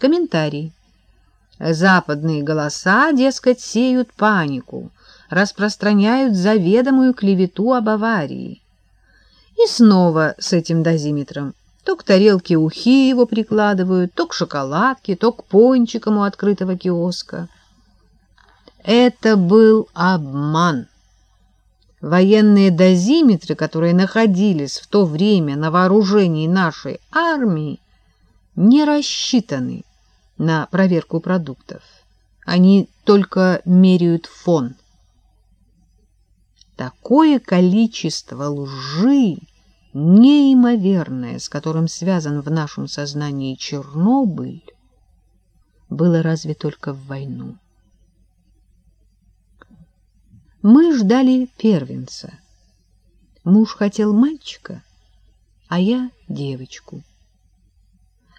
Комментарий. Западные голоса, дескать, сеют панику, распространяют заведомую клевету об аварии. И снова с этим дозиметром. То к тарелке ухи его прикладывают, то к шоколадке, то к пончикам у открытого киоска. Это был обман. Военные дозиметры, которые находились в то время на вооружении нашей армии, не рассчитаны на проверку продуктов. Они только меряют фон. Такое количество лжи, неимоверное, с которым связан в нашем сознании Чернобыль, было разве только в войну. Мы ждали первенца. Муж хотел мальчика, а я — девочку.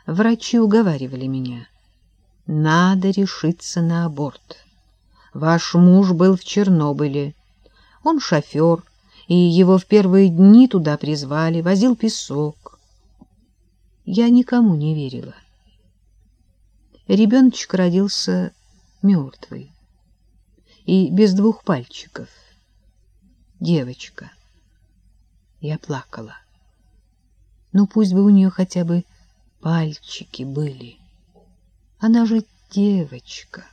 Врачи уговаривали меня. Надо решиться на аборт. Ваш муж был в Чернобыле. Он шофер, и его в первые дни туда призвали, возил песок. Я никому не верила. Ребеночек родился мертвый и без двух пальчиков. Девочка. Я плакала. Ну, пусть бы у нее хотя бы пальчики были. Она же девочка.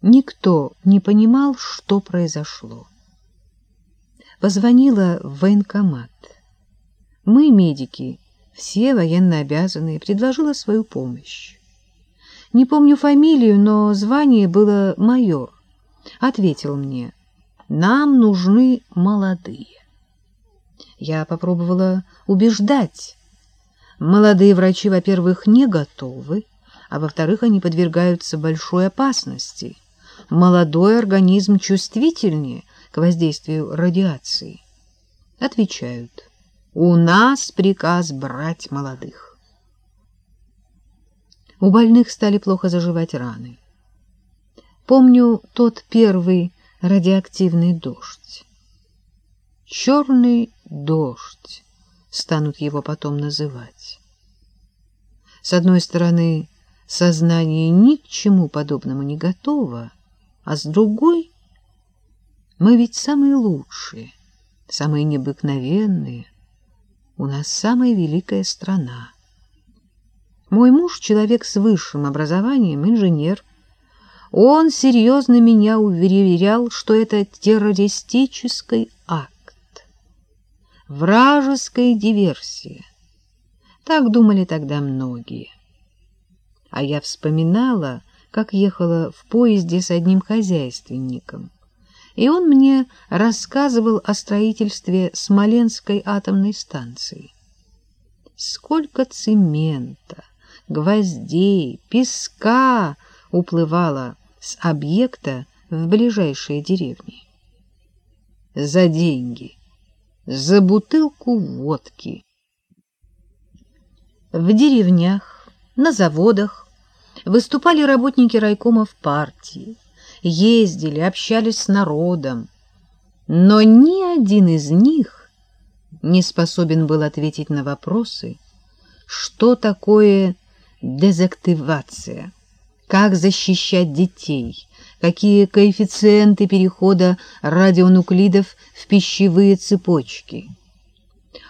Никто не понимал, что произошло. Позвонила в военкомат. Мы, медики, все военно обязанные, предложила свою помощь. Не помню фамилию, но звание было майор. Ответил мне, нам нужны молодые. Я попробовала убеждать. Молодые врачи, во-первых, не готовы, а во-вторых, они подвергаются большой опасности. Молодой организм чувствительнее к воздействию радиации. Отвечают, у нас приказ брать молодых у больных стали плохо заживать раны. Помню тот первый радиоактивный дождь. Черный дождь станут его потом называть. С одной стороны, сознание ни к чему подобному не готово, а с другой мы ведь самые лучшие, самые необыкновенные. У нас самая великая страна. Мой муж — человек с высшим образованием, инженер. Он серьезно меня уверял, что это террористический акт. Вражеская диверсия. Так думали тогда многие. А я вспоминала, как ехала в поезде с одним хозяйственником, и он мне рассказывал о строительстве Смоленской атомной станции. Сколько цемента! гвоздей, песка уплывала с объекта в ближайшие деревни. За деньги, за бутылку водки. В деревнях, на заводах выступали работники райкомов партии, ездили, общались с народом, но ни один из них не способен был ответить на вопросы, что такое дезактивация, как защищать детей, какие коэффициенты перехода радионуклидов в пищевые цепочки.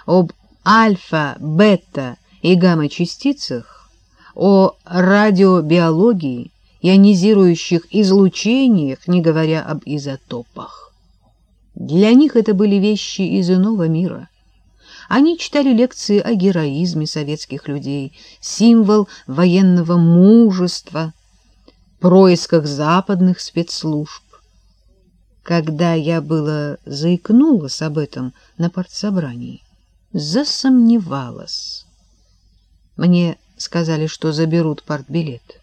Об альфа, бета и гамма-частицах, о радиобиологии, ионизирующих излучениях, не говоря об изотопах. Для них это были вещи из иного мира — они читали лекции о героизме советских людей, символ военного мужества, происках западных спецслужб. Когда я было заикнулась об этом на партсобрании, засомневалась. Мне сказали, что заберут партбилет.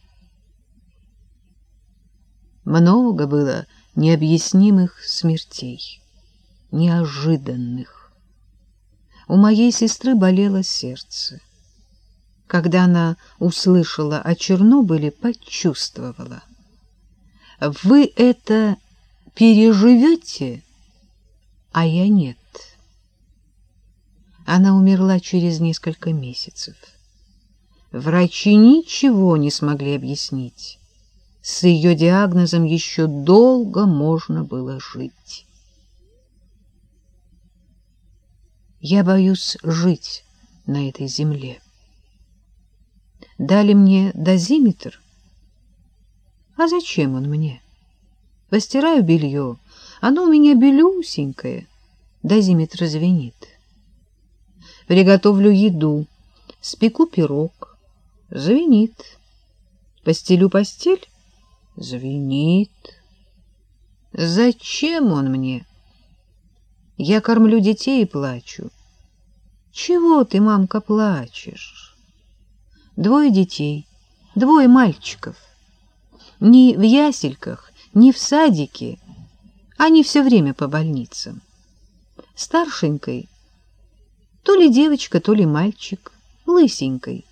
Много было необъяснимых смертей, неожиданных. У моей сестры болело сердце. Когда она услышала о Чернобыле, почувствовала. Вы это переживете, а я нет. Она умерла через несколько месяцев. Врачи ничего не смогли объяснить. С ее диагнозом еще долго можно было жить. Я боюсь жить на этой земле. Дали мне дозиметр. А зачем он мне? Постираю белье, оно у меня белюсенькое. Дозиметр звенит. Приготовлю еду, спеку пирог. Звенит. Постелю постель? Звенит. Зачем он мне? Я кормлю детей и плачу. Чего ты, мамка, плачешь? Двое детей, двое мальчиков. Ни в ясельках, ни в садике. Они все время по больницам. Старшенькой то ли девочка, то ли мальчик, лысенькой.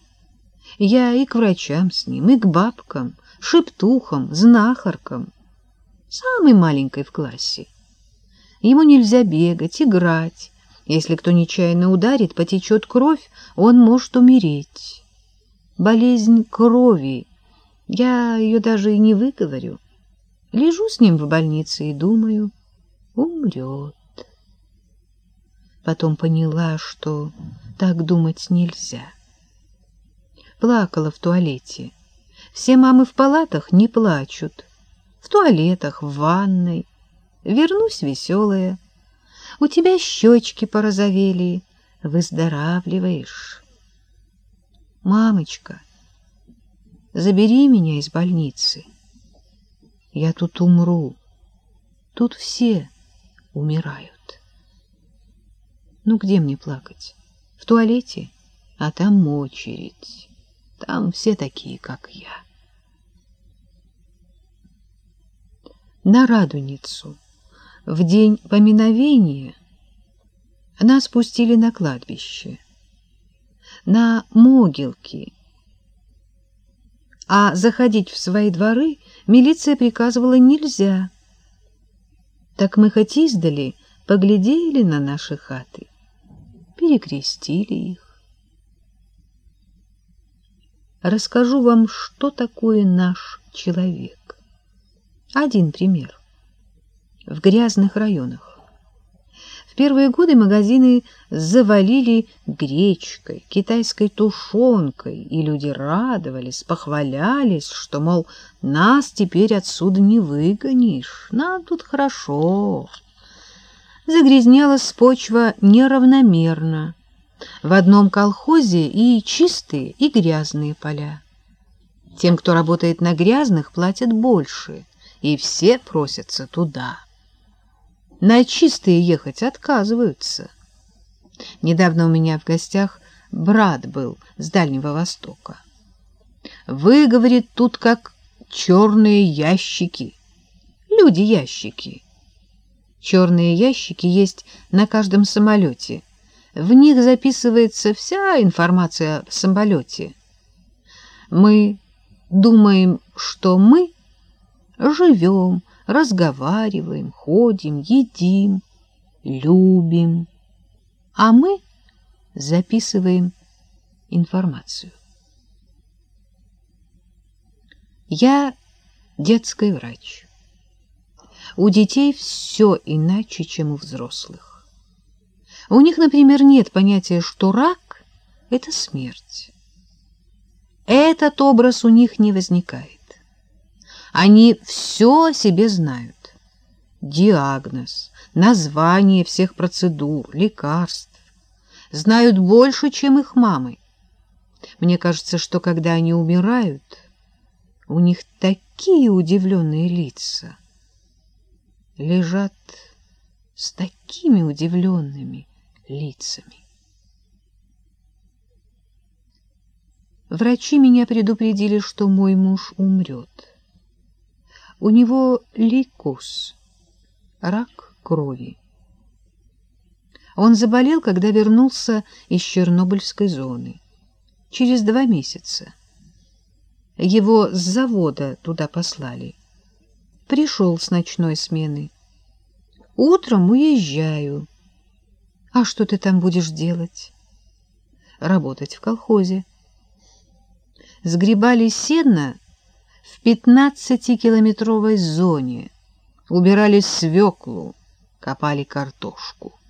Я и к врачам с ним, и к бабкам, шептухам, знахаркам. Самый маленькой в классе. Ему нельзя бегать, играть. Если кто нечаянно ударит, потечет кровь, он может умереть. Болезнь крови. Я ее даже и не выговорю. Лежу с ним в больнице и думаю, умрет. Потом поняла, что так думать нельзя. Плакала в туалете. Все мамы в палатах не плачут. В туалетах, в ванной. Вернусь веселая. У тебя щечки порозовели. Выздоравливаешь. Мамочка, забери меня из больницы. Я тут умру. Тут все умирают. Ну, где мне плакать? В туалете? А там очередь. Там все такие, как я. На Радуницу в день поминовения нас спустили на кладбище, на могилки, а заходить в свои дворы милиция приказывала нельзя. Так мы хоть издали поглядели на наши хаты, перекрестили их. Расскажу вам, что такое наш человек. Один пример. В грязных районах. В первые годы магазины завалили гречкой, китайской тушенкой, и люди радовались, похвалялись, что, мол, нас теперь отсюда не выгонишь, нам тут хорошо загрязнялась почва неравномерно. В одном колхозе и чистые, и грязные поля. Тем, кто работает на грязных, платят больше, и все просятся туда. На чистые ехать отказываются. Недавно у меня в гостях брат был с Дальнего Востока. Вы, говорит, тут как черные ящики. Люди-ящики. Черные ящики есть на каждом самолете. В них записывается вся информация в самолете. Мы думаем, что мы живем, разговариваем, ходим, едим, любим, а мы записываем информацию. Я детский врач. У детей все иначе, чем у взрослых. У них, например, нет понятия, что рак — это смерть. Этот образ у них не возникает. Они все о себе знают. Диагноз, название всех процедур, лекарств. Знают больше, чем их мамы. Мне кажется, что когда они умирают, у них такие удивленные лица лежат с такими удивленными лицами. Врачи меня предупредили, что мой муж умрет. У него лейкоз, рак крови. Он заболел, когда вернулся из Чернобыльской зоны. Через два месяца. Его с завода туда послали пришел с ночной смены. Утром уезжаю. А что ты там будешь делать? Работать в колхозе. сгребали сено в 15-километровой зоне, убирали свеклу, копали картошку.